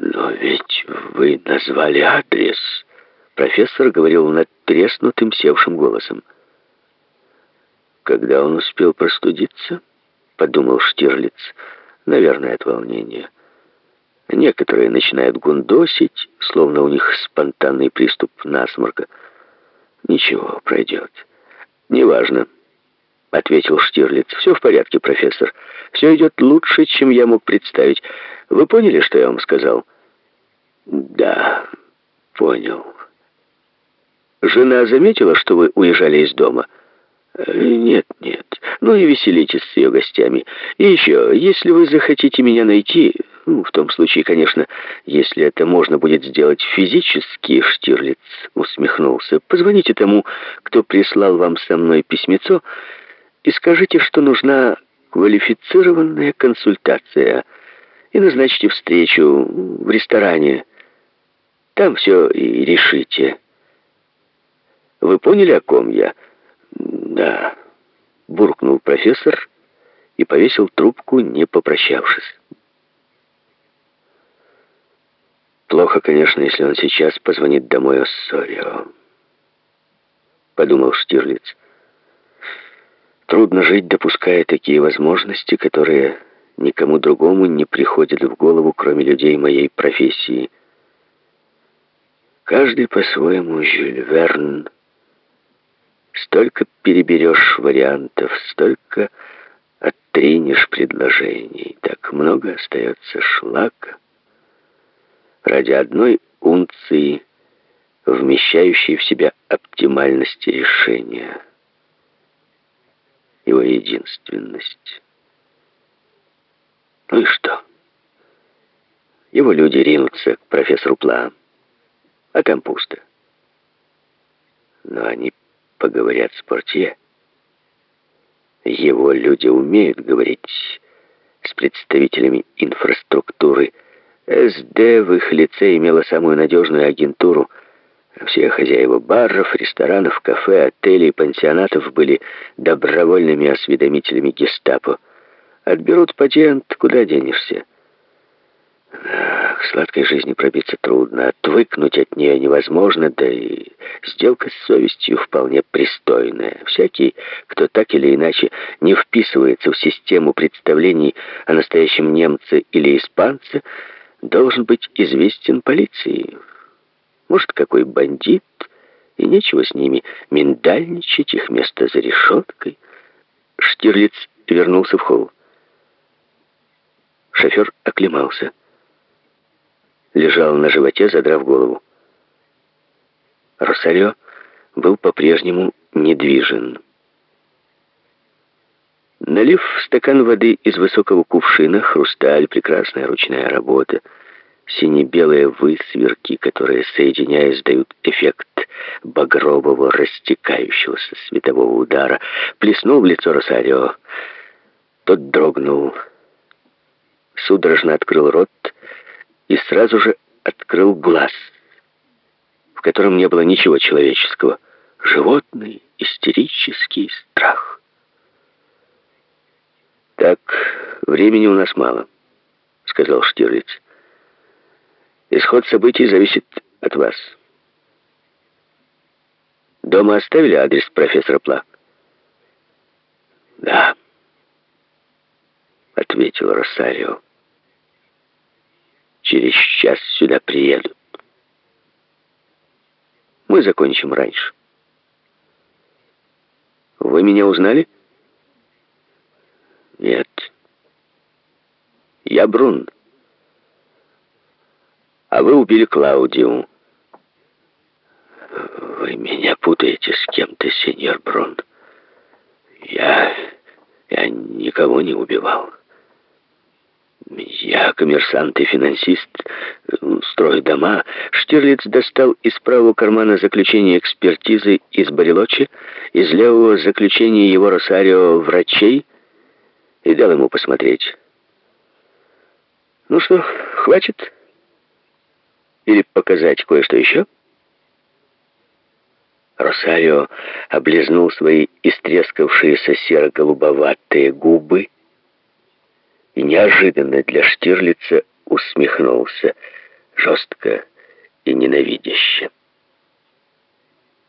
Но ведь вы назвали адрес. Профессор говорил надтреснутым, севшим голосом. Когда он успел простудиться, подумал Штирлиц, наверное, от волнения. Некоторые начинают гундосить, словно у них спонтанный приступ насморка. Ничего, пройдет. Неважно, ответил Штирлиц. Все в порядке, профессор. Все идет лучше, чем я мог представить. Вы поняли, что я вам сказал? Да, понял. Жена заметила, что вы уезжали из дома? Э, нет, нет. Ну и веселитесь с ее гостями. И еще, если вы захотите меня найти, ну, в том случае, конечно, если это можно будет сделать физически, Штирлиц усмехнулся, позвоните тому, кто прислал вам со мной письмецо, и скажите, что нужна квалифицированная консультация, и назначьте встречу в ресторане. Там все и решите. Вы поняли, о ком я? Да, буркнул профессор и повесил трубку, не попрощавшись. Плохо, конечно, если он сейчас позвонит домой Оссорио. Подумал Штирлиц. Трудно жить, допуская такие возможности, которые никому другому не приходят в голову, кроме людей моей профессии. Каждый по-своему Жюль Верн. Столько переберешь вариантов, столько оттринешь предложений. Так много остается шлака ради одной унции, вмещающей в себя оптимальности решения, его единственность. Ну и что? Его люди ринутся к профессору Пла, а там пусто. Но они поговорят с портье. Его люди умеют говорить с представителями инфраструктуры, СД в их лице имела самую надежную агентуру. Все хозяева баров, ресторанов, кафе, отелей, пансионатов были добровольными осведомителями гестапо. Отберут патент, куда денешься? К сладкой жизни пробиться трудно, отвыкнуть от нее невозможно, да и сделка с совестью вполне пристойная. Всякий, кто так или иначе не вписывается в систему представлений о настоящем немце или испанце, должен быть известен полиции. Может, какой бандит, и нечего с ними миндальничать, их место за решеткой. Штирлиц вернулся в холл. Шофер оклемался. Лежал на животе, задрав голову. Росарио был по-прежнему недвижен. Налив стакан воды из высокого кувшина, хрусталь, прекрасная ручная работа, сине-белые высверки, которые, соединяясь, дают эффект багрового растекающегося светового удара, плеснул в лицо Росарио. Тот дрогнул, судорожно открыл рот и сразу же открыл глаз, в котором не было ничего человеческого. Животный истерический страх. «Так, времени у нас мало», — сказал Штирлиц. «Исход событий зависит от вас». «Дома оставили адрес профессора Пла?» «Да», — ответил Росарио. «Через час сюда приедут. Мы закончим раньше». «Вы меня узнали?» Нет. Я Брун. А вы убили Клаудиу. Вы меня путаете с кем-то, сеньор Брун. Я... я никого не убивал. Коммерсант и финансист, строю дома. Штирлиц достал из правого кармана заключение экспертизы из Барелочи, из левого заключение его Росарио врачей — и дал ему посмотреть. «Ну что, хватит? Или показать кое-что еще?» Росарио облизнул свои истрескавшиеся серо-голубоватые губы и неожиданно для Штирлица усмехнулся. жестко и ненавидяще.